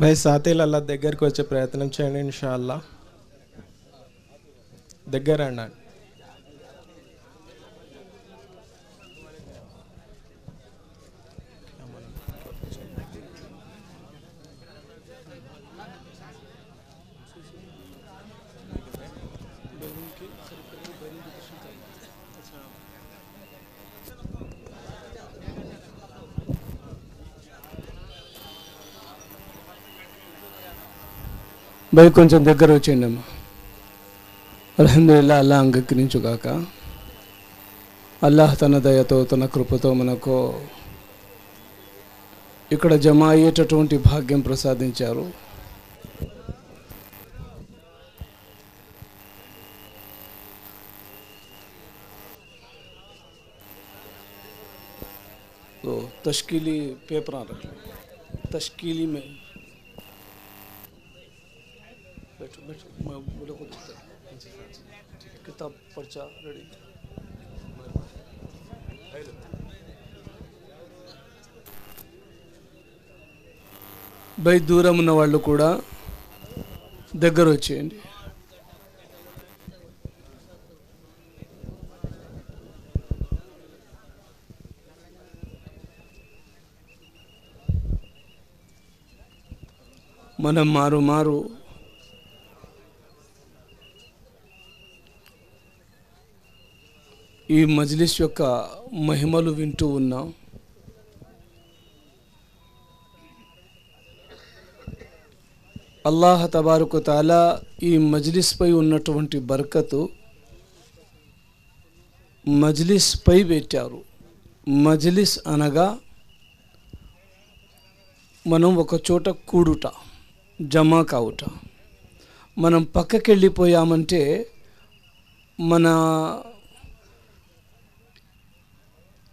భయ్ సాతీలు అల్లా దగ్గరికి వచ్చే ప్రయత్నం చేయండి ఇన్షాల్లా దగ్గర అండి భయ్ కొంచెం దగ్గర వచ్చేయండి అమ్మా అల్హమ్దుల్లా అల్లా అంగీకరించుగాక అల్లాహ్ తన దయతో తన కృపతో మనకు ఇక్కడ జమ అయ్యేటటువంటి భాగ్యం ప్రసాదించారు तो तश्कीली पेपर आ रख लो तश्कीली में बैठो बैठो मैं बोले को देता हूँ। किताब पर्चा रेडी బై దూరం ఉన్న వాళ్ళు కూడా దగ్గర వచ్చేయండి మనం మారు మారు ఈ మజ్లిస్ యొక్క మహిమలు వింటూ ఉన్నాం. అల్లాహ్ తబారుకు తాలా ఈ మజ్లిస్పై ఉన్నటువంటి బర్కతు మజ్లిస్పై పెట్టారు. మజ్లిస్ అనగా మనం ఒక చోట కూడుట జమా కావుట. మనం పక్కకి వెళ్ళిపోయామంటే మన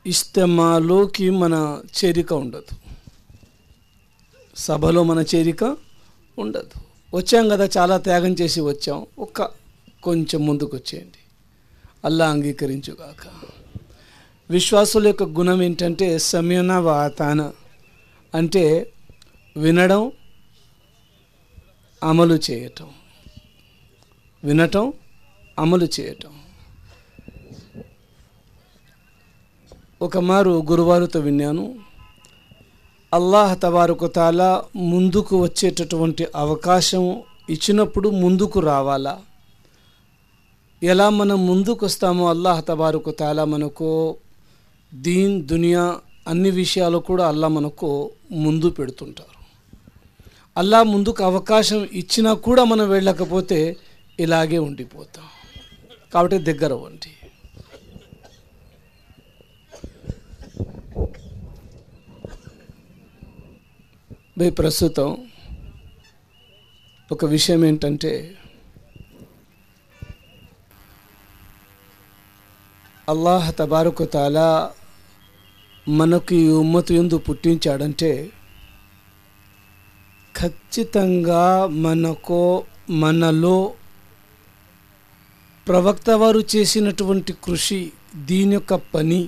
ఇష్టమాలోకి మన చేరిక ఉండదు. సభలో మన చేరిక ఉండదు. వచ్చాం కదా చాలా త్యాగం చేసి వచ్చాం. ఒక్క కొంచెం ముందుకు వచ్చేయండి. అల్లా అంగీకరించుగాక. విశ్వాసుల యొక్క గుణం ఏంటంటే సమయన వాతాన. అంటే వినడం అమలు చేయటం. వినటం అమలు చేయటం. ఒక మారు గురువారితో విన్నాను. అల్లాహ్ తబారుకు తాలా ముందుకు వచ్చేటటువంటి అవకాశం ఇచ్చినప్పుడు ముందుకు రావాలా? ఎలా మనం ముందుకు వస్తామో అల్లాహ్ తబారుకు తాలా మనకు దీన్ దునియా అన్ని విషయాలు కూడా అల్లా మనకు ముందు పెడుతుంటారు. అల్లా ముందుకు అవకాశం ఇచ్చినా కూడా మనం వెళ్ళకపోతే ఇలాగే ఉండిపోతాం. కాబట్టి దగ్గర వంటి భయ్ ప్రస్తుతం ఒక విషయం ఏంటంటే అల్లాహ్ తబారుకు తాలా మనకు ఈ ఉమ్మతు ఎందు పుట్టించాడంటే ఖచ్చితంగా మనకు మనలో ప్రవక్త వారు చేసినటువంటి కృషి దీని యొక్క పని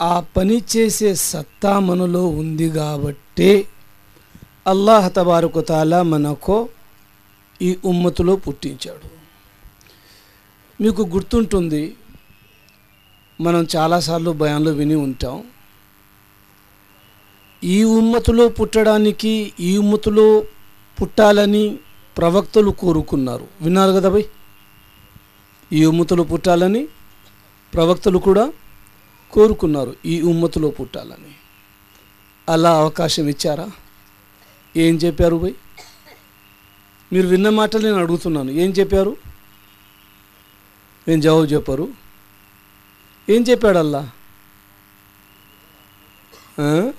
ఆ పని చేసే సత్తా మనలో ఉంది కాబట్టే అల్లాహ్ తబారుకు తాలా మనకు ఈ ఉమ్మతులో పుట్టించాడు. మీకు గుర్తుంటుంది మనం చాలాసార్లు భయంలో విని ఉంటాం ఈ ఉమ్మతులో పుట్టడానికి ఈ ఉమ్మతులో పుట్టాలని ప్రవక్తలు కోరుకున్నారు. విన్నారు కదా భయ్? ఈ ఉమ్మతులు పుట్టాలని ప్రవక్తలు కూడా కోరుకున్నారు ఈ ఉమ్మతులో పుట్టాలని. అలా అవకాశం ఇచ్చారా? ఏం చెప్పారు భయ్ మీరు విన్న మాటలు నేను అడుగుతున్నాను. ఏం చెప్పారు? నేను జవాబు చెప్పారు. ఏం చెప్పాడు అల్లా ఆ?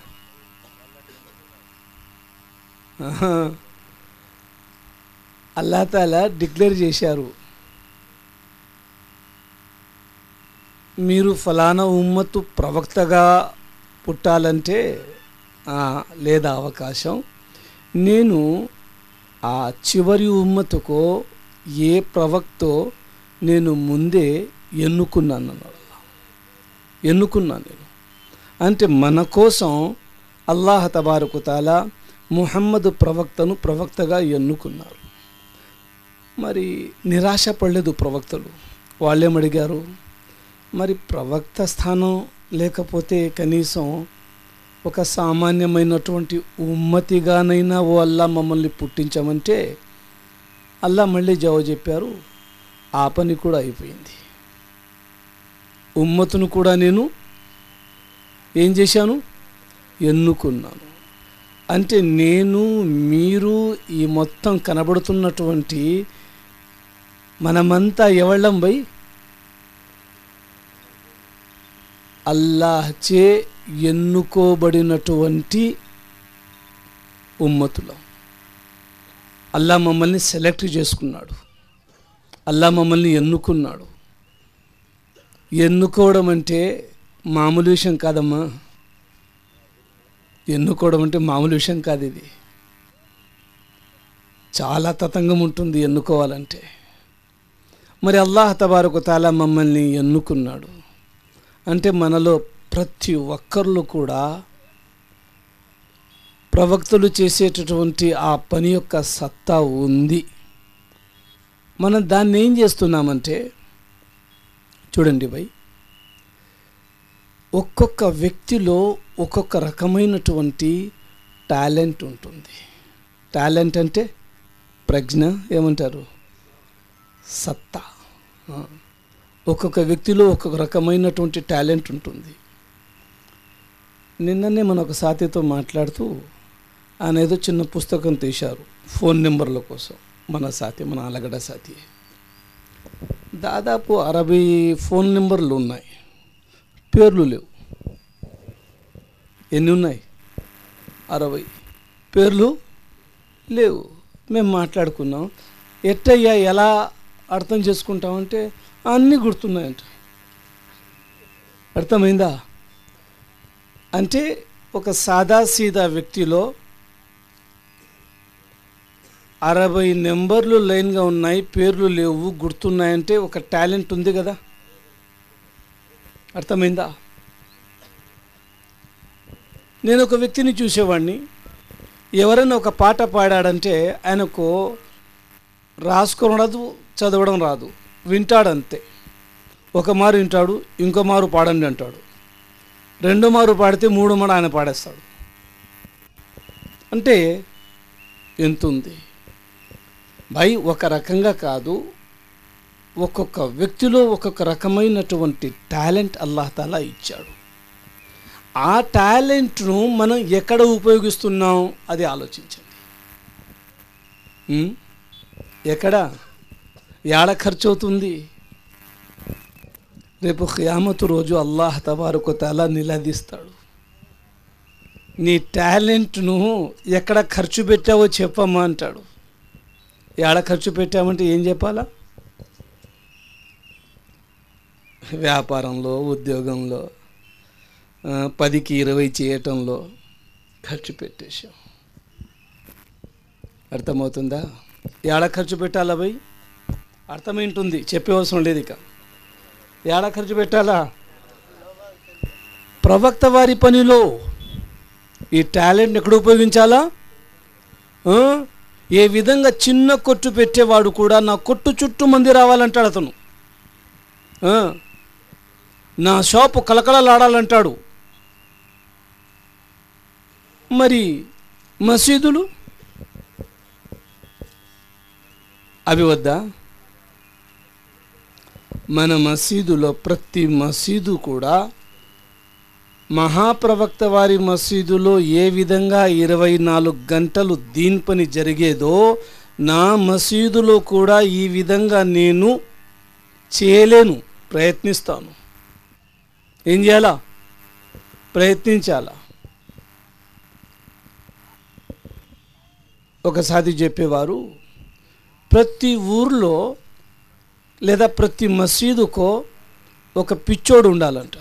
అల్లా తాలా డిక్లేర్ చేశారు. మీరు ఫలానా ఉమ్మత్తు ప్రవక్తగా పుట్టాలంటే లేదా అవకాశం. నేను ఆ చివరి ఉమ్మతుకో ఏ ప్రవక్తో నేను ముందే ఎన్నుకున్నాను అన్నాడు. ఎన్నుకున్నాను నేను. అంటే మన కోసం అల్లాహ తబారకు తాలా ముహమ్మద్ ప్రవక్తను ప్రవక్తగా ఎన్నుకున్నారు. మరి నిరాశ పడలేదు ప్రవక్తలు వాళ్ళేమడిగారు మరి ప్రవక్త స్థానం లేకపోతే కనీసం ఒక సామాన్యమైనటువంటి ఉమ్మతిగానైనా ఓ అల్లా మమ్మల్ని పుట్టించమంటే అల్లా మళ్ళీ జవాబు చెప్పారు ఆ పని కూడా అయిపోయింది. ఉమ్మతును కూడా నేను ఏం చేశాను? ఎన్నుకున్నాను. అంటే నేను మీరు ఈ మొత్తం కనబడుతున్నటువంటి మనమంతా ఎవళ్ళం బై? అల్లాహ్చే ఎన్నుకోబడినటువంటి ఉమ్మతులం. అల్లా మమ్మల్ని సెలెక్ట్ చేసుకున్నాడు. అల్లా మమ్మల్ని ఎన్నుకున్నాడు. ఎన్నుకోవడం అంటే మామూలు విషయం కాదమ్మా. ఎన్నుకోవడం అంటే మామూలు విషయం కాదు ఇది. చాలా తతంగం ఉంటుంది ఎన్నుకోవాలంటే. మరి అల్లాహ్ తబారకు తాలా మమ్మల్ని ఎన్నుకున్నాడు. అంటే మనలో ప్రతి ఒక్కరు కూడా ప్రవక్తలు చేసేటటువంటి ఆ పని యొక్క సత్తా ఉంది. మనం దాన్ని ఏం చేస్తున్నామంటే చూడండి భయ్ ఒక్కొక్క వ్యక్తిలో ఒక్కొక్క రకమైనటువంటి టాలెంట్ ఉంటుంది. టాలెంట్ అంటే ప్రజ్ఞ ఏమంటారు? సత్తా. ఒక్కొక్క వ్యక్తిలో ఒక్కొక్క రకమైనటువంటి టాలెంట్ ఉంటుంది. నిన్ననే మన ఒక సాతితో మాట్లాడుతూ ఆయన ఏదో చిన్న పుస్తకం తీశారు ఫోన్ నెంబర్ల కోసం. మన సాతి మన అలగడ సాతి దాదాపు అరవై ఫోన్ నెంబర్లు ఉన్నాయి. పేర్లు లేవు. ఎన్ని ఉన్నాయి? అరవై. పేర్లు లేవు. మేము మాట్లాడుకున్నాం. ఎట్టయ్యా ఎలా అర్థం చేసుకుంటామంటే అన్నీ గుర్తున్నాయంట. అర్థమైందా? అంటే ఒక సాదాసీదా వ్యక్తిలో అరవై నెంబర్లు లైన్గా ఉన్నాయి పేర్లు లేవు గుర్తున్నాయంటే ఒక టాలెంట్ ఉంది కదా? అర్థమైందా? నేను ఒక వ్యక్తిని చూసేవాడిని ఎవరైనా ఒక పాట పాడాడంటే ఆయనకు రాసుకోవడం రాదు చదవడం రాదు. వింటాడంతే. ఒక మారు వింటాడు ఇంకో మారు పాడండి అంటాడు. రెండో మారు పాడితే మూడో మారు ఆయన పాడేస్తాడు. అంటే ఎంత ఉంది భయ్ ఒక రకంగా కాదు ఒక్కొక్క వ్యక్తిలో ఒక్కొక్క రకమైనటువంటి టాలెంట్ అల్లాహతాలా ఇచ్చాడు. ఆ టాలెంట్ను మనం ఎక్కడ ఉపయోగిస్తున్నాం? అది ఆలోచించండి. ఎక్కడ? ఏడ ఖర్చు అవుతుంది రేపు ఖియామతు రోజు అల్లాహ్ తబారుకు తల నిలదీస్తాడు. నీ టాలెంట్ను ఎక్కడ ఖర్చు పెట్టావో చెప్పమ్మా అంటాడు. ఏడ ఖర్చు పెట్టామంటే ఏం చెప్పాలా? వ్యాపారంలో ఉద్యోగంలో పదికి ఇరవై చేయటంలో ఖర్చు పెట్టేశాం. అర్థమవుతుందా? ఏడ ఖర్చు పెట్టాలా భయ్? అర్థమేంటుంది చెప్పే అవసరం లేదు ఇక. ఏడ ఖర్చు పెట్టాలా? ప్రవక్త వారి పనిలో ఈ టాలెంట్ ఎక్కడ ఉపయోగించాలా? ఏ విధంగా చిన్న కొట్టు పెట్టేవాడు కూడా నా కొట్టు చుట్టూ మంది రావాలంటాడు అతను. నా షాపు కలకలలాడాలంటాడు మరి మసీదులు? అవి వద్దా? మన మసీదులో ప్రతి మసీదు కూడా మహాప్రవక్త వారి మసీదులో ఏ విధంగా ఇరవై నాలుగు గంటలు దీన్ పని జరిగేదో నా మసీదులో కూడా ఈ విధంగా నేను చేయలేను ప్రయత్నిస్తాను. ఏం చేయాలా? ప్రయత్నించాలా? ఒకసారి చెప్పేవారు ప్రతి ఊర్లో లేదా ప్రతి మసీదుకో ఒక పిచ్చోడు ఉండాలంట.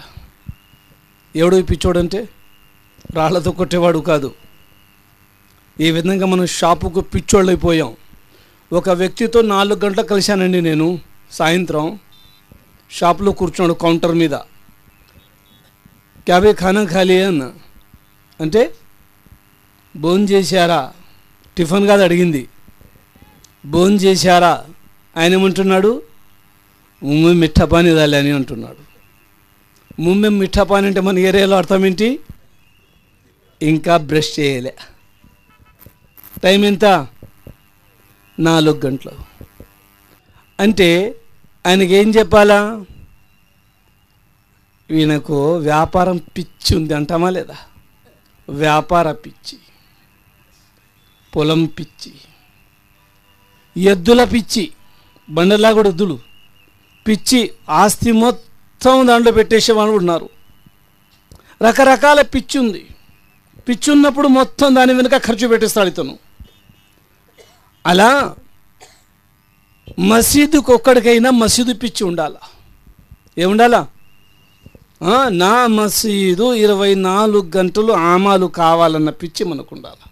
ఎవడు ఈ పిచ్చోడు అంటే రాళ్ళతో కొట్టేవాడు కాదు. ఈ విధంగా మనం షాపుకు పిచ్చోళ్ళు అయిపోయాం ఒక వ్యక్తితో నాలుగు గంటలు కలిశానండి నేను సాయంత్రం. షాప్లో కూర్చున్నాడు కౌంటర్ మీద. క్యాబే ఖానా ఖాళీ అన్న. అంటే భోజనం చేశారా? టిఫిన్ కాదు అడిగింది. భోజనం చేశారా? ఆయన ఏమంటున్నాడు? ముమ్మె మిఠా పానీ దాలి అని అంటున్నాడు. ముమ్మె మిఠా పానీ అంటే మన ఏరియాలో అర్థం ఏంటి? ఇంకా బ్రష్ చేయలే. టైం ఎంత? నాలుగు గంటలు. అంటే ఆయనకి ఏం చెప్పాలా? ఈయనకు వ్యాపారం పిచ్చి ఉంది అంటామా లేదా? వ్యాపార పిచ్చి. పొలం పిచ్చి. ఎద్దుల పిచ్చి. బండలా కూడా ఎద్దులు. పిచ్చి ఆస్తి మొత్తం దాంట్లో పెట్టేసేవాళ్ళు ఉన్నారు. రకరకాల పిచ్చి ఉంది. పిచ్చి ఉన్నప్పుడు మొత్తం దాని వెనుక ఖర్చు పెట్టేస్తాడు ఇతను. అలా మసీదుకు ఒక్కడికైనా మసీదు పిచ్చి ఉండాలా. ఏముండాలా? నా మసీదు ఇరవై నాలుగు గంటలు ఆమాలు కావాలన్న పిచ్చి మనకు ఉండాలి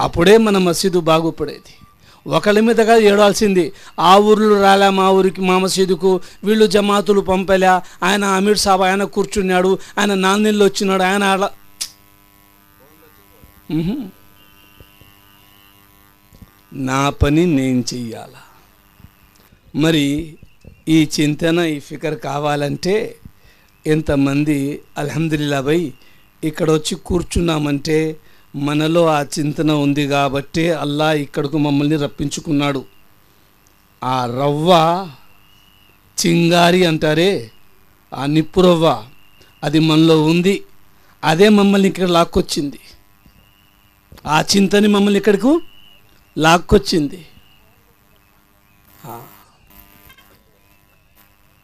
అప్పుడే మన మసీదు బాగుపడేది. ఒకళ్ళ మీద ఏడాల్సింది ఆ ఊర్లో రాలే మా ఊరికి మా మసీదుకు వీళ్ళు జమాతులు పంపలే. ఆయన అమీర్ సాబ్ ఆయన కూర్చున్నాడు ఆయన నాన్నెళ్ళు వచ్చినాడు ఆయన అలా నా పని నేను చెయ్యాలా? మరి ఈ చింతన ఈ ఫికర్ కావాలంటే ఎంతమంది అల్హమ్దుల్లా ఇక్కడ వచ్చి కూర్చున్నామంటే మనలో ఆ చింతన ఉంది కాబట్టే అల్లా ఇక్కడకు మమ్మల్ని రప్పించుకున్నాడు. ఆ రవ్వ చింగారి అంటారే ఆ నిప్పు రవ్వ అది మనలో ఉంది అదే మమ్మల్ని ఇక్కడ లాక్కొచ్చింది. ఆ చింతని మమ్మల్ని ఇక్కడకు లాక్కొచ్చింది.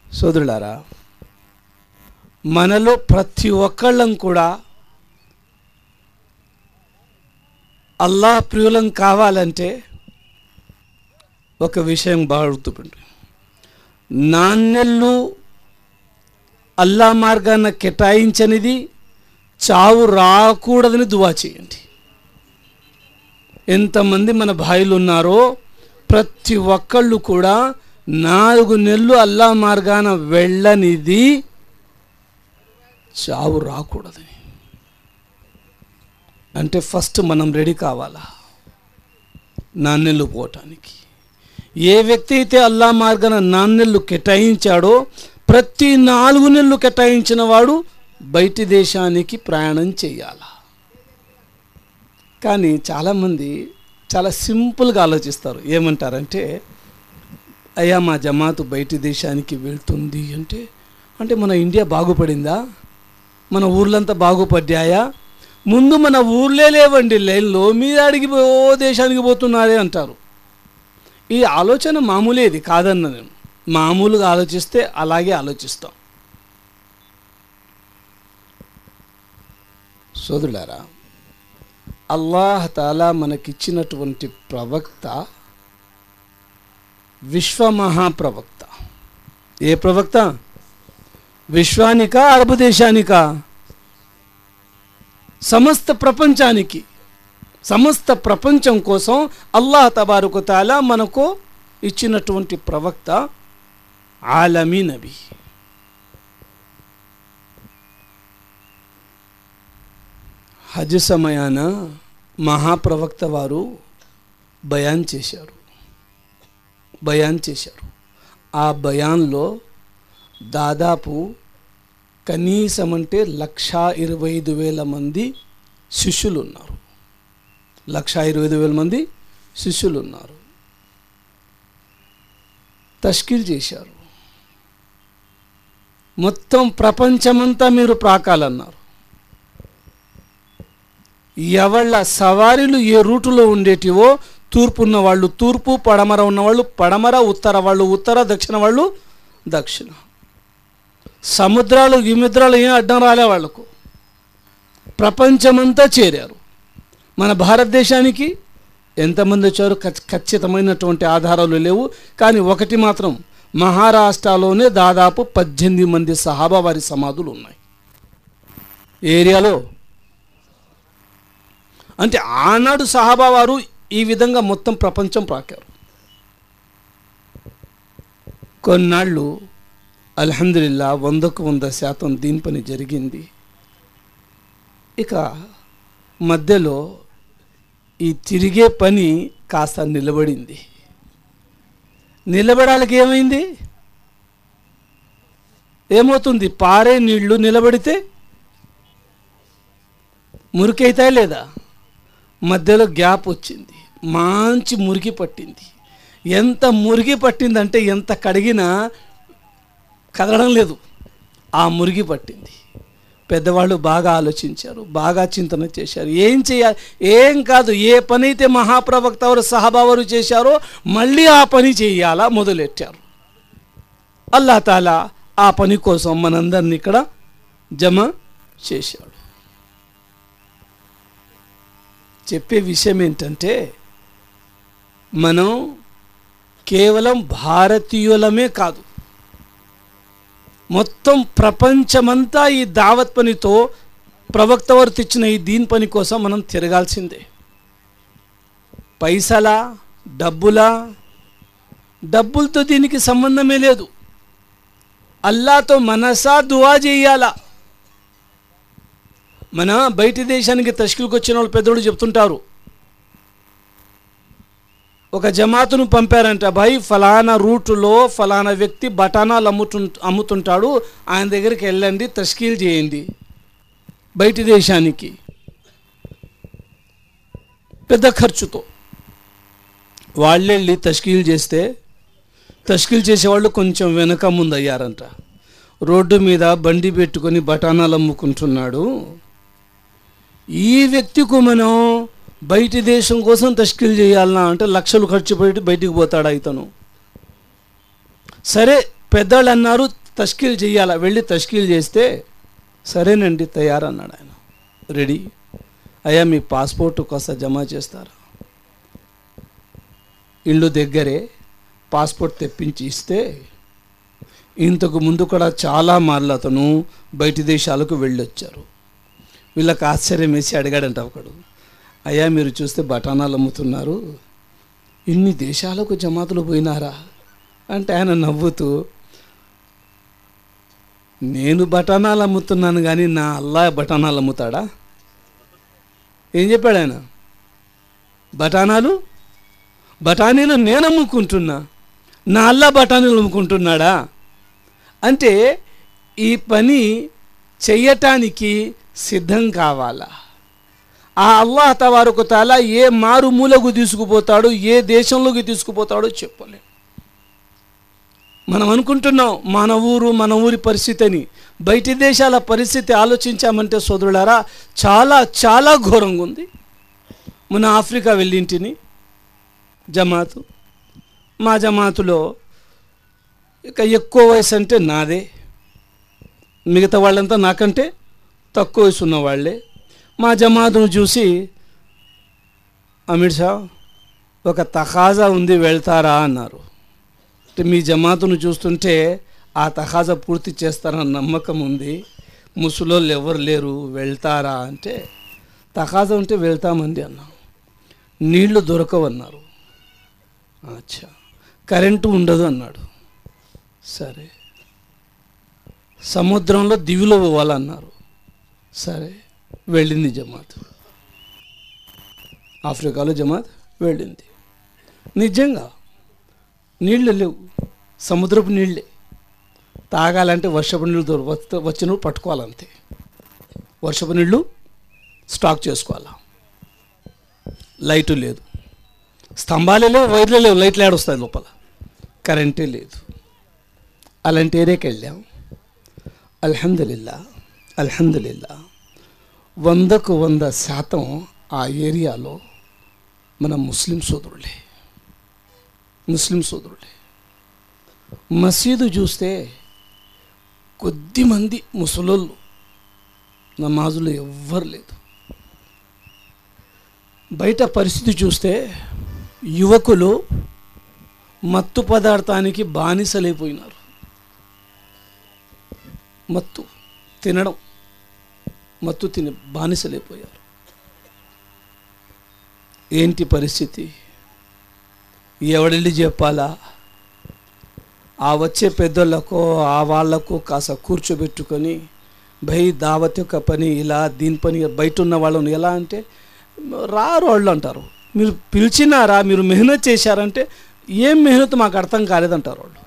సోదరులారా మనలో ప్రతి ఒక్కళ్ళం కూడా అల్లాహ్ ప్రియులం కావాలంటే ఒక విషయం బాగుతుంది గుర్తుపెట్టు. అల్లా మార్గాన కేటాయించనిది చావు రాకూడదని దువా చేయండి. ఎంతమంది మన భాయిలు ఉన్నారో ప్రతి ఒక్కళ్ళు కూడా నాలుగు నెలలు అల్లా మార్గాన వెళ్ళనిది చావు రాకూడదని. అంటే ఫస్ట్ మనం రెడీ కావాలా? నాణ్యలు పోవటానికి. ఏ వ్యక్తి అయితే అల్లా మార్గాన నాణ్యలు కేటాయించాడో ప్రతి నాలుగు నెలలు కేటాయించిన వాడు బయటి దేశానికి ప్రయాణం చేయాలా? కానీ చాలామంది చాలా సింపుల్గా ఆలోచిస్తారు. ఏమంటారంటే అయ్యా మా జమాతు బయటి దేశానికి వెళ్తుంది అంటే అంటే మన ఇండియా బాగుపడిందా? మన ఊర్లంతా బాగుపడ్డాయా? ముందు మన ఊర్లే లేవండి. లైన్లో మీరు అడిగి ఓ దేశానికి పోతున్నారే అంటారు. ఈ ఆలోచన మామూలేది కాదన్న నేను మామూలుగా ఆలోచిస్తే అలాగే ఆలోచిస్తాం. సోదరులారా అల్లాహ్ తాలా మనకిచ్చినటువంటి ప్రవక్త విశ్వమహాప్రవక్త. ఏ ప్రవక్త? విశ్వానికా అరబ్ దేశానికా? సమస్త ప్రపంచానికి సమస్త ప్రపంచం కోసం అల్లాహ్ తబారుకు తాలా మనకు ఇచ్చినటువంటి ప్రవక్త ఆలమీ నబీ. హజ్ సమయాన మహాప్రవక్త వారు బయాన్ చేశారు. బయాన్ చేశారు. ఆ బయాన్లో దాదాపు కనీసం అంటే లక్షా ఇరవై ఐదు వేల మంది శిష్యులు ఉన్నారు లక్షా ఇరవై ఐదు వేల మంది శిష్యులు ఉన్నారు తష్కిల్ చేశారు. మొత్తం ప్రపంచమంతా మీరు ప్రాకాలన్నారు. ఎవళ్ళ సవారీలు ఏ రూటులో ఉండేటివో తూర్పు ఉన్న వాళ్ళు తూర్పు పడమర ఉన్నవాళ్ళు పడమర ఉత్తర వాళ్ళు ఉత్తర దక్షిణ వాళ్ళు దక్షిణ. సముద్రాలు విముద్రాలు ఏం అడ్డం రాలే వాళ్ళకు ప్రపంచమంతా చేరారు. మన భారతదేశానికి ఎంతమంది వచ్చారు ఖచ్చితమైనటువంటి ఆధారాలు లేవు. కానీ ఒకటి మాత్రం మహారాష్ట్రలోనే దాదాపు పద్దెనిమిది మంది సహాబా వారి సమాధులు ఉన్నాయి. ఏరియాలో. అంటే ఆనాడు సహాబా వారు ఈ విధంగా మొత్తం ప్రపంచం ప్రాకారు కొన్నాళ్ళు అల్హమ్దుల్లా వందకు వంద శాతం దీని పని జరిగింది. ఇక మధ్యలో ఈ తిరిగే పని కాస్త నిలబడింది. నిలబడాలకి ఏమైంది? ఏమవుతుంది? పారే నీళ్ళు నిలబడితే మురికైతాయి లేదా? మధ్యలో గ్యాప్ వచ్చింది. మంచి మురికి పట్టింది. ఎంత మురికి పట్టిందంటే ఎంత కడిగినా కదలడం లేదు. ఆ మురిగి పట్టింది. పెద్దవాళ్ళు బాగా ఆలోచించారు బాగా చింతన చేశారు. ఏం చేయాలి? ఏం కాదు ఏ పని అయితే మహాప్రవక్త వారు సహబావరు చేశారో మళ్ళీ ఆ పని చేయాలా మొదలెట్టారు. అల్లా తాలా ఆ పని కోసం మనందరిని ఇక్కడ జమ చేశాడు. చెప్పే విషయం ఏంటంటే మనం కేవలం భారతీయులమే కాదు మొత్తం ప్రపంచమంతా ఈ దావత్ పనితో ప్రవక్త వారు తెచ్చిన ఈ దీని పని కోసం మనం తిరగాల్సిందే. పైసలా డబ్బులా డబ్బులతో దీనికి సంబంధమే లేదు. అల్లాతో మనసా దువా చేయాలా? మన బయటి దేశానికి తష్కిల్కి వచ్చిన వాళ్ళు పెద్దోళ్ళు చెప్తుంటారు ఒక జమాతును పంపారంట భయ్ ఫలానా రూటులో ఫలానా వ్యక్తి బఠానాలు అమ్ముతు అమ్ముతుంటాడు ఆయన దగ్గరికి వెళ్ళండి తష్కీల్ చేయండి. బయటి దేశానికి. పెద్ద ఖర్చుతో. వాళ్ళెళ్ళి తష్కీల్ చేస్తే తష్కీల్ చేసేవాళ్ళు కొంచెం వెనక ముందు అయ్యారంట రోడ్డు మీద బండి పెట్టుకొని బఠానాలు అమ్ముకుంటున్నాడు. ఈ వ్యక్తికి మనం బయటి దేశం కోసం తష్కిల్ చేయాలన్నా అంటే లక్షలు ఖర్చు పెట్టి బయటికి పోతాడు ఇతను సరే పెద్దవాళ్ళు అన్నారు తష్కిల్ చేయాలా? వెళ్ళి తష్కిల్ చేస్తే సరేనండి తయారన్నాడు ఆయన. రెడీ. అయ్యా మీ పాస్పోర్ట్ కాస్త జమ చేస్తారా? ఇల్లు దగ్గరే పాస్పోర్ట్ తెప్పించి ఇస్తే ఇంతకు ముందు కూడా చాలా మార్లు అతను బయటి దేశాలకు వెళ్ళొచ్చారు. వీళ్ళకి ఆశ్చర్యం వేసి అడిగాడంట ఒకడు. అయ్యా మీరు చూస్తే బఠానాలు అమ్ముతున్నారు. ఇన్ని దేశాలకు జమాతులు పోయినారా? అంటే ఆయన నవ్వుతూ నేను బఠానాలు అమ్ముతున్నాను కానీ నా అల్లా బఠానాలు అమ్ముతాడా? ఏం చెప్పాడు ఆయన? బఠానాలు? బఠానీలు నేను అమ్ముకుంటున్నా. నా అల్లా బఠానీలు అమ్ముకుంటున్నాడా? అంటే ఈ పని చెయ్యటానికి సిద్ధం కావాలా? ఆ అల్లాహ్ తవారకు తాలా ఏ మారుమూలకు తీసుకుపోతాడో ఏ దేశంలోకి తీసుకుపోతాడో చెప్పలేం. మనం అనుకుంటున్నాం మన ఊరు మన ఊరి పరిస్థితి అని. బయటి దేశాల పరిస్థితి ఆలోచించామంటే సోదరులారా చాలా చాలా ఘోరంగా ఉంది. మన ఆఫ్రికా వెళ్ళింటిని జమాతు. మా జమాతులో ఇక ఎక్కువ వయసు అంటే నాదే. మిగతా వాళ్ళంతా నాకంటే తక్కువ వయసు ఉన్నవాళ్ళే. మా జమాతును చూసి అమిత్ షా ఒక తఖాజా ఉంది వెళ్తారా? అన్నారు. అంటే మీ జమాతును చూస్తుంటే ఆ తఖాజా పూర్తి చేస్తారన్న నమ్మకం ఉంది. ముసలోళ్ళు ఎవరు లేరు వెళ్తారా? అంటే తఖాజా ఉంటే వెళ్తామండి అన్నాం. నీళ్ళు దొరకవన్నారు అచ్చా కరెంటు ఉండదు అన్నాడు. సరే సముద్రంలో దివిలో పోవాలన్నారు సరే వెళ్ళింది జమాత్. ఆఫ్రికాలో జమాత్ వెళ్ళింది. నిజంగా నీళ్ళు లేవు. సముద్రపు నీళ్ళే తాగాలంటే వర్షపు నీళ్ళు దొర వస్తే పట్టుకోవాలంతే. వర్షపు నీళ్ళు స్టాక్ చేసుకోవాలా? లైటు లేదు. స్తంభాలే లేవు వైర్లు లేవు లైట్లు ఏడొస్తాయి లోపల. కరెంటే లేదు. అలాంటి ఏరియాకి వెళ్ళాం. అల్హందుల్లా అల్హందుల్లా వందకు వంద శాతం ఆ ఏరియాలో మన ముస్లిం సోదరులే. ముస్లిం సోదరులే. మసీదు చూస్తే కొద్దిమంది ముసలోళ్ళు నమాజులు ఎవ్వరు లేదు బయట పరిస్థితి చూస్తే యువకులు మత్తు పదార్థానికి బానిసలైపోయినారు. మత్తు తినడం. మత్తు తిని బానిసలైపోయారు. ఏంటి పరిస్థితి? ఎవడెళ్ళి చెప్పాలా? ఆ వచ్చే పెద్దోళ్ళకో ఆ వాళ్ళకు కాస్త కూర్చోబెట్టుకొని భయ్ దావత్ యొక్క పని ఇలా దీని పని బయట ఉన్న వాళ్ళని ఎలా అంటే రారు వాళ్ళు అంటారు. మీరు పిలిచినారా? మీరు మెహనత్ చేశారంటే ఏం మెహనత్ మాకు అర్థం కాలేదంటారు వాళ్ళు.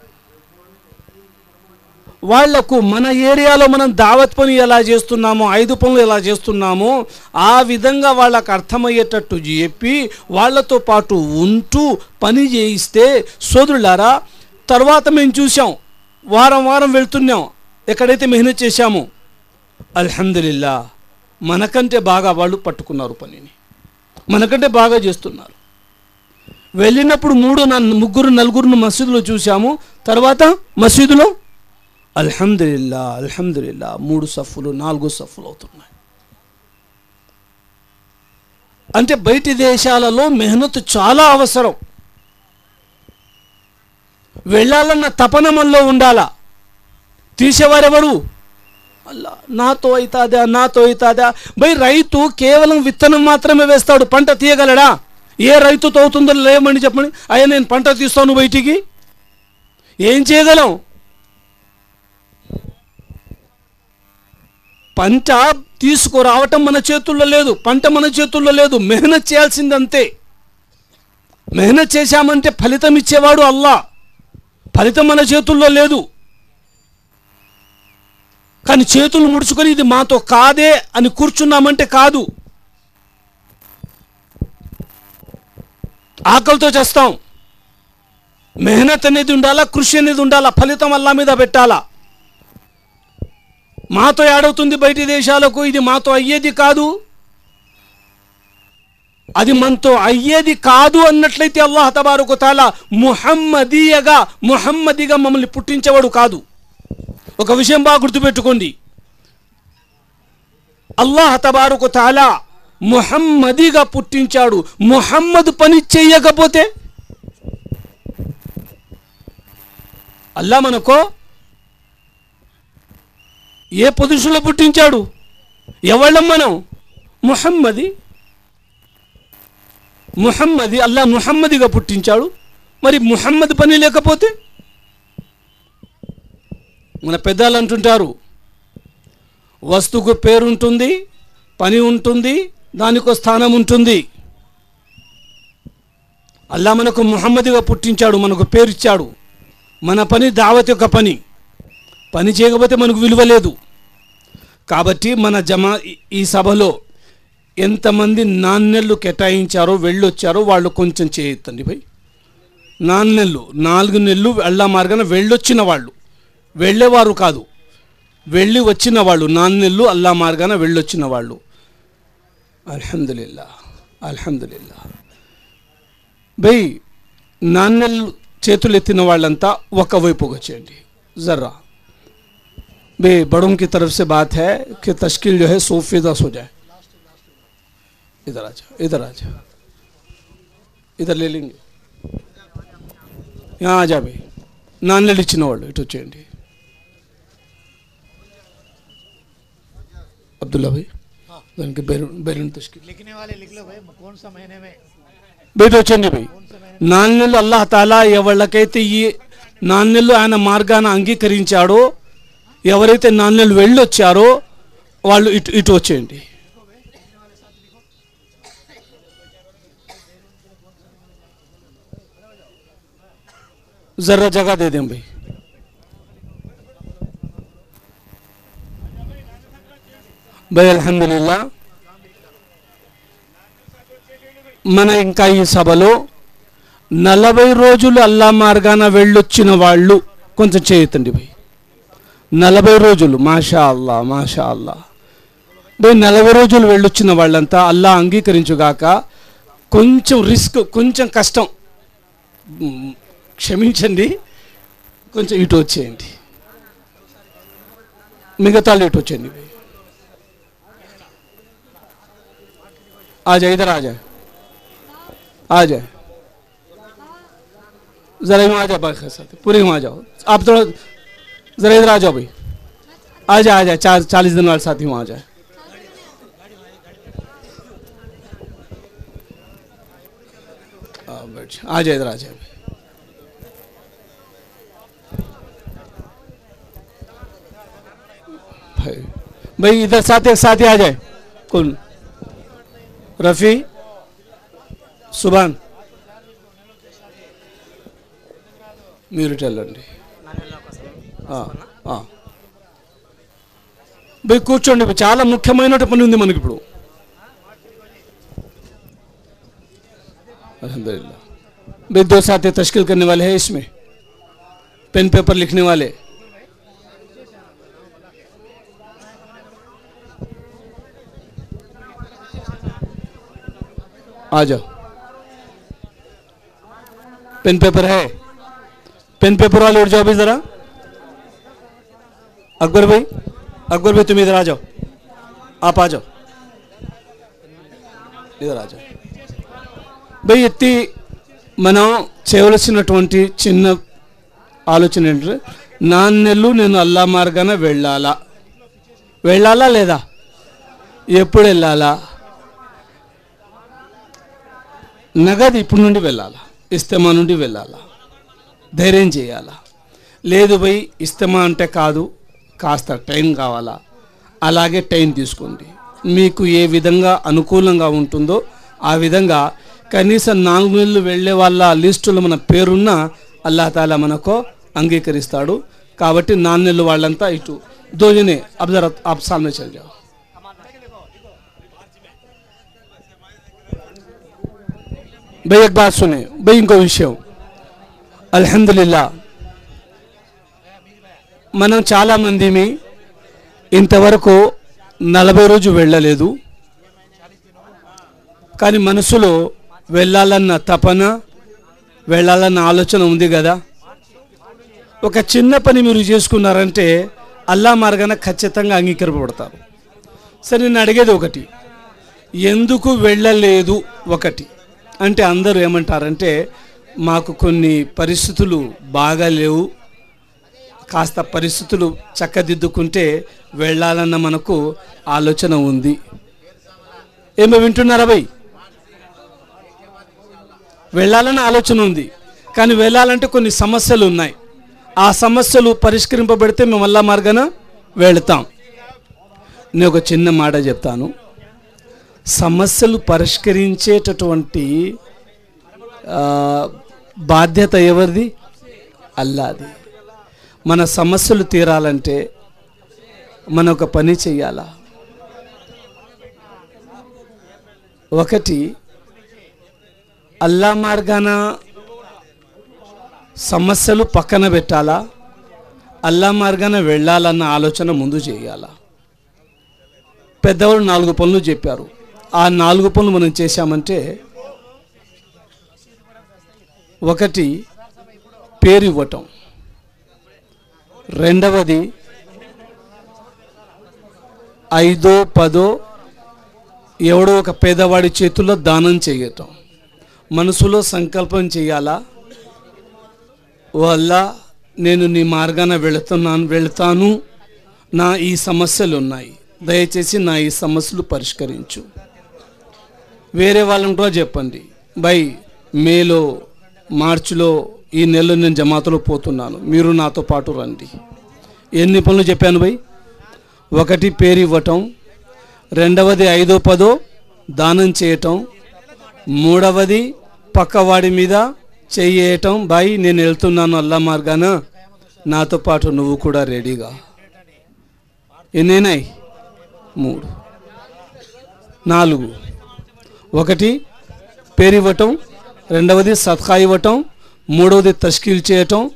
వాళ్ళకు మన ఏరియాలో మనం దావత్ పని ఎలా చేస్తున్నామో ఐదు పనులు ఎలా చేస్తున్నామో ఆ విధంగా వాళ్ళకు అర్థమయ్యేటట్టు చెప్పి వాళ్ళతో పాటు ఉంటూ పని చేయిస్తే సోదరులారా తర్వాత మేము చూసాం వారం వారం వెళ్తున్నాం ఎక్కడైతే మెహనత్ చేశామో అల్హందుల్లా మనకంటే బాగా వాళ్ళు పట్టుకున్నారు పనిని. మనకంటే బాగా చేస్తున్నారు. వెళ్ళినప్పుడు మూడు ముగ్గురు నలుగురు మసీదులో చూసాము తర్వాత మసీదులో అల్హమ్దులిల్లా అల్హమ్దులిల్లా మూడు సఫులు నాలుగు సఫ్ఫులు అవుతున్నాయి. అంటే బయటి దేశాలలో మెహనత్ చాలా అవసరం. వెళ్ళాలన్న తపన మనలో ఉండాలా? తీసేవారెవరు? అల్లా నాతో అవుతాదా నాతో అవుతాదా బై రైతు కేవలం విత్తనం మాత్రమే వేస్తాడు పంట తీయగలడా? ఏ రైతుతో అవుతుందో లేమని చెప్పండి అయ్యా నేను పంట తీస్తాను బయటికి. ఏం చేయగలం? పంట తీసుకురావటం మన చేతుల్లో లేదు పంట మన చేతుల్లో లేదు. మెహనత్ చేయాల్సింది అంతే మెహనత్ చేశామంటే ఫలితం ఇచ్చేవాడు అల్లా. ఫలితం మన చేతుల్లో లేదు. కానీ చేతులు ముడుచుకొని ఇది మాతో కాదే అని కూర్చున్నామంటే కాదు. ఆకలితో చేస్తాం. మెహనత్ అనేది ఉండాలా కృషి అనేది ఉండాలా ఫలితం అల్లా మీద పెట్టాలా? మాతో ఏడవుతుంది బయటి దేశాలకు? ఇది మాతో అయ్యేది కాదు. అది మనతో అయ్యేది కాదు అన్నట్లయితే అల్లాహ తబారుకు తాలా ముహమ్మదీయగా ముహమ్మదిగా మమ్మల్ని పుట్టించేవాడు కాదు. ఒక విషయం బాగా గుర్తుపెట్టుకోండి. అల్లాహ తబారుకు తాలా ముహమ్మదిగా పుట్టించాడు. ముహమ్మద్ పని చేయకపోతే? అల్లా మనకో ఏ పొజిషన్లో పుట్టించాడు? ఎవళ్ళం మనం? ముహమ్మది. ముహమ్మది అల్లా ముహమ్మదిగా పుట్టించాడు. మరి ముహమ్మద్ పని లేకపోతే? మన పెద్దలు అంటుంటారు వస్తువుకు పేరుంటుంది పని ఉంటుంది దానికో స్థానం ఉంటుంది. అల్లా మనకు ముహమ్మదిగా పుట్టించాడు మనకు పేరు ఇచ్చాడు మన పని దావత్ యొక్క పని. పని చేయకపోతే మనకు విలువ లేదు. కాబట్టి మన జమా ఈ- సభలో ఎంతమంది నాణ్యలు కేటాయించారో వెళ్ళొచ్చారో వాళ్ళు కొంచెం చేయొద్దండి భయ్. నాణ్యలు నాలుగు నెలలు అల్లా మార్గాన వెళ్ళొచ్చిన వాళ్ళు. వెళ్ళేవారు కాదు. వెళ్ళి వచ్చిన వాళ్ళు నాన్నెళ్ళు అల్లా మార్గాన వెళ్ళొచ్చిన వాళ్ళు. అల్హందుల్లా అల్హందుల్లా బై నాన్నెళ్ళు చేతులు ఎత్తిన వాళ్ళంతా ఒకవైపుగా చేయండి. జర్రా. बे बड़ों की तरफ से बात है कि तश्कील जो है सौ फीसद हो जाए इधर आ जाओ इधर आ जाओ इधर ले लेंगे यहाँ आ जा भाई నాన్నలు ఇచ్చిన వాళ్ళు ఇటు వచ్చేయండి అబ్దుల్లా భాయ్ దానికి బెలూన్ బెలూన్ తష్కి लिखने वाले लिख लो भाई कौन सा महीने में బయట వచ్చండి భయ్ నాన్నెళ్ళు అల్లాహ్ తాలా ఎవళ్ళకైతే ఈ నాన్నెళ్ళు ఆయన మార్గాన్ని అంగీకరించాడో ఎవరైతే నాన్నెళ్ళు వెళ్ళొచ్చారో వాళ్ళు ఇటు ఇటు వచ్చేయండి जरा जगह दे दें भाई भाई अल्हम्दुलिल्लाह మన ఇంకా ఈ సభలో నలభై రోజులు అల్లా మార్గాన వెళ్ళొచ్చిన వాళ్ళు కొంచెం చేయతండి భయ్ నలభై రోజులు మాషా అల్లా మాషా అల్లా భయ్ నలభై రోజులు వెళ్ళొచ్చిన వాళ్ళంతా అల్లా అంగీకరించుగాక కొంచెం రిస్క్ కొంచెం కష్టం మ్, క్షమించండి కొంచెం ఇటు వచ్చేయండి మిగతా వాళ్ళు ఇటు వచ్చేయండి భయ్ ఆజా ఇధర్ ఆజా आ जाए जरा यहाँ आ जाओ भाई साथ पूरे वहाँ आ जाओ आप थोड़ा जरा इधर आ जाओ भाई आ जाए आ जाए चार चालीस दिन वाले साथी वहाँ आ जाए आ, बैठ जाओ। आ जाए इधर आ जाए भाई भाई इधर साथ एक साथ ही आ जाए कौन रफ़ी సుభాన్ మీరు వెళ్ళండి పోయి కూర్చోండి చాలా ముఖ్యమైన పని ఉంది మనకి ఇప్పుడు अल्हम्दुलिल्लाह भाई दो साथी तश्कील करने वाले हैं इसमें पेन पेपर लिखने वाले आ जाओ पेन पेपर है पेन पेपर वाले उठ जाओ अभी जरा अकबर भाई अकबर भाई तुम इधर आ जाओ आप आ जाओ इधर आ जाओ భయ్ ఎత్తి మనం చేయవలసినటువంటి చిన్న ఆలోచన ఏంటంటే నాన్నెళ్ళు నేను అల్లా మార్గాన వెళ్ళాలా వెళ్ళాలా లేదా ఎప్పుడు వెళ్ళాలా నగదు ఇప్పుడు నుండి వెళ్ళాలా ఇస్తమా నుండి వెళ్ళాలా ధైర్యం చేయాలా లేదు పోయి ఇస్తమా అంటే కాదు కాస్త టైం కావాలా? అలాగే టైం తీసుకోండి. మీకు ఏ విధంగా అనుకూలంగా ఉంటుందో ఆ విధంగా కనీసం నాలుగు నెలలు వెళ్ళే వాళ్ళ లిస్టులో మన పేరున్న అల్లాతాలా మనకు అంగీకరిస్తాడు. కాబట్టి నాలుగు నెలలు వాళ్ళంతా ఇటు. దోజనే అబ్జర్ అప్సాల్మే చదివా చల్ भाई एक बात ఇంకో విషయం. इनको మనం చాలామందిమి ఇంతవరకు నలభై రోజు వెళ్ళలేదు. కానీ మనసులో వెళ్ళాలన్న తపన వెళ్ళాలన్న ఆలోచన ఉంది కదా. ఒక చిన్న పని మీరు చేసుకున్నారంటే అల్లా మార్గాన ఖచ్చితంగా అంగీకరింపబడతారు. సరే నేను అడిగేది ఒకటి. ఎందుకు వెళ్ళలేదు ఒకటి? అంటే అందరూ ఏమంటారంటే మాకు కొన్ని పరిస్థితులు బాగా లేవు కాస్త పరిస్థితులు చక్కదిద్దుకుంటే వెళ్ళాలన్న మనకు ఆలోచన ఉంది. ఏమో వింటున్నారా భయ్? వెళ్ళాలన్న ఆలోచన ఉంది. కానీ వెళ్ళాలంటే కొన్ని సమస్యలు ఉన్నాయి. ఆ సమస్యలు పరిష్కరింపబడితే మేము అల్లా మార్గాన వెళతాం. నేను ఒక చిన్న మాట చెప్తాను. సమస్యలు పరిష్కరించేటటువంటి బాధ్యత ఎవరిది? అల్లాది. మన సమస్యలు తీరాలంటే మన ఒక పని చెయ్యాలా? ఒకటి అల్లా మార్గాన సమస్యలు పక్కన పెట్టాలా? అల్లా మార్గాన వెళ్ళాలన్న ఆలోచన ముందు చేయాలా? పెద్దవాళ్ళు నాలుగు పనులు చెప్పారు. ఆ నాలుగు పనులు మనం చేశామంటే ఒకటి పేరు ఇవ్వటం. రెండవది ఐదో పదో ఎవడో ఒక పేదవాడి చేతుల్లో దానం చేయటం. మనసులో సంకల్పం చేయాలా? వల్ల నేను నీ మార్గాన వెళుతున్నాను వెళతాను. నా ఈ సమస్యలు ఉన్నాయి. దయచేసి నా ఈ సమస్యలు పరిష్కరించు. వేరే వాళ్ళని కూడా చెప్పండి. బై మేలో మార్చిలో ఈ నెలలో నేను జమాతలో పోతున్నాను. మీరు నాతో పాటు రండి. ఎన్ని పనులు చెప్పాను బై? ఒకటి పేరు ఇవ్వటం రెండవది ఐదో పదో దానం చేయటం మూడవది పక్కవాడి మీద చెయ్యటం బాయ్ నేను వెళ్తున్నాను అల్లా మార్గాన. నాతో పాటు నువ్వు కూడా రెడీగా. ఎన్నైనాయి? మూడు. నాలుగు. ఒకటి పేరు ఇవ్వటం రెండవది సత్కా ఇవ్వటం మూడవది తష్కీల్ చేయటం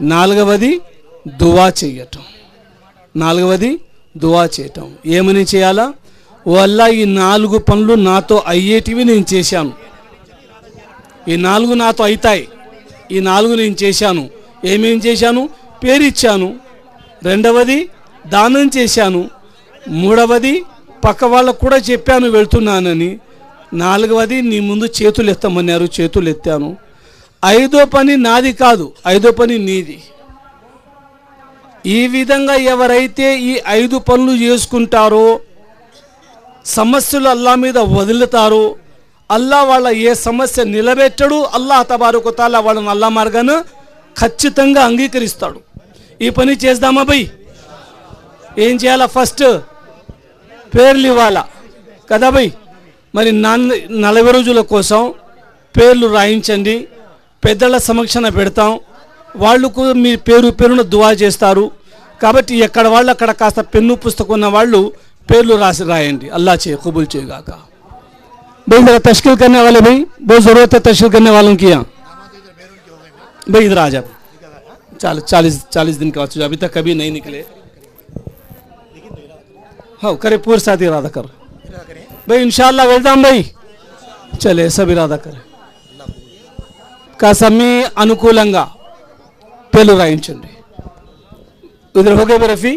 నాలుగవది దువా చేయటం. నాలుగవది దువా చేయటం. ఏమని చేయాలా? వల్ల ఈ నాలుగు పనులు నాతో అయ్యేటివి నేను చేశాను. ఈ నాలుగు నాతో అవుతాయి ఈ నాలుగు నేను చేశాను. ఏమేం చేశాను? పేరిచ్చాను. రెండవది దానం చేశాను. మూడవది పక్క వాళ్ళకు కూడా చెప్పాను వెళ్తున్నానని. నాలుగవది నీ ముందు చేతులు ఎత్తమన్నారు చేతులు ఎత్తాను ఐదో పని నాది కాదు ఐదో పని నీది. ఈ విధంగా ఎవరైతే ఈ ఐదు పనులు చేసుకుంటారో సమస్యలు అల్లా మీద వదులుతారో అల్లా వాళ్ళ ఏ సమస్య నిలబెట్టడు అల్లా తబారుకుతాలా వాళ్ళని అల్లా మార్గాన ఖచ్చితంగా అంగీకరిస్తాడు. ఈ పని చేద్దామా బై? ఏం చేయాలా ఫస్ట్? పేర్లు ఇవ్వాలా? కదా భయ్ మరి నాన్న నలభై రోజుల కోసం పేర్లు రాయించండి. పెద్దల సమక్షణ పెడతాం వాళ్ళు కూడా మీ పేరు పేరున దువా చేస్తారు కాబట్టి ఎక్కడ వాళ్ళు అక్కడ కాస్త పెన్ను పుస్తకం ఉన్న వాళ్ళు పేర్లు రాసి రాయండి అల్లా చే కబూల్ చేయగాక भाई मेरा तश्कील करने वाले भाई बहुत ज़रूरत है तश्कील करने वालों की यहाँ भाई इधर आ जाओ चालीस चालीस चालीस दिन के बाद अभी तक कभी नहीं निकले हाँ करे पूरे साथ इरादा कर भाई इंशाल्लाह వెళ్దాం भाई చలే सब ఇరాదా करे కాసమ్మి అనుకూలంగా పేర్లు రాయించండి ఇద్దరు हो गए रफ़ी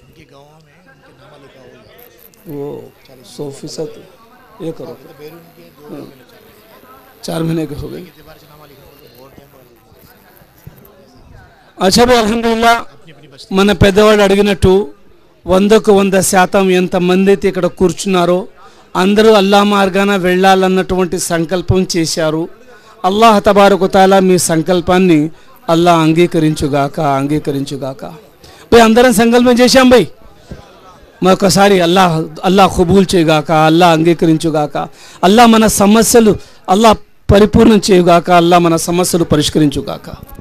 उनके गाँव में उनके नामा लिखा हुआ है वो सौ फीसद ये करो तो बेरू उनके दो महीने चल रहे हैं चार महीने के हो गए एतबार से नामा लिखा हुआ है बहुत टाइम पड़ा అచ్చా భాయ్ అల్హమ్దుల్లా अपनी अपनी बस्ती మన పెద్దవాళ్ళు అడిగినట్టు వందకు వంద శాతం ఎంతమంది అయితే ఇక్కడ కూర్చున్నారో అందరూ అల్లా మార్గాన వెళ్ళాలన్నటువంటి సంకల్పం చేశారు. అల్లాహ్ తబారకుతాలా మీ సంకల్పాన్ని అల్లా అంగీకరించుగాక అంగీకరించుగాక. పోయి అందరం సంకల్పం చేశాం భయ్. మరొకసారి అల్లాహ్ అల్లాహ్ ఖబూల్ చేయగాక అల్లాహ్ అంగీకరించుగాక అల్లాహ్ మన సమస్యలు అల్లాహ్ పరిపూర్ణం చేయుగాక అల్లాహ్ మన సమస్యలు పరిష్కరించుగాక.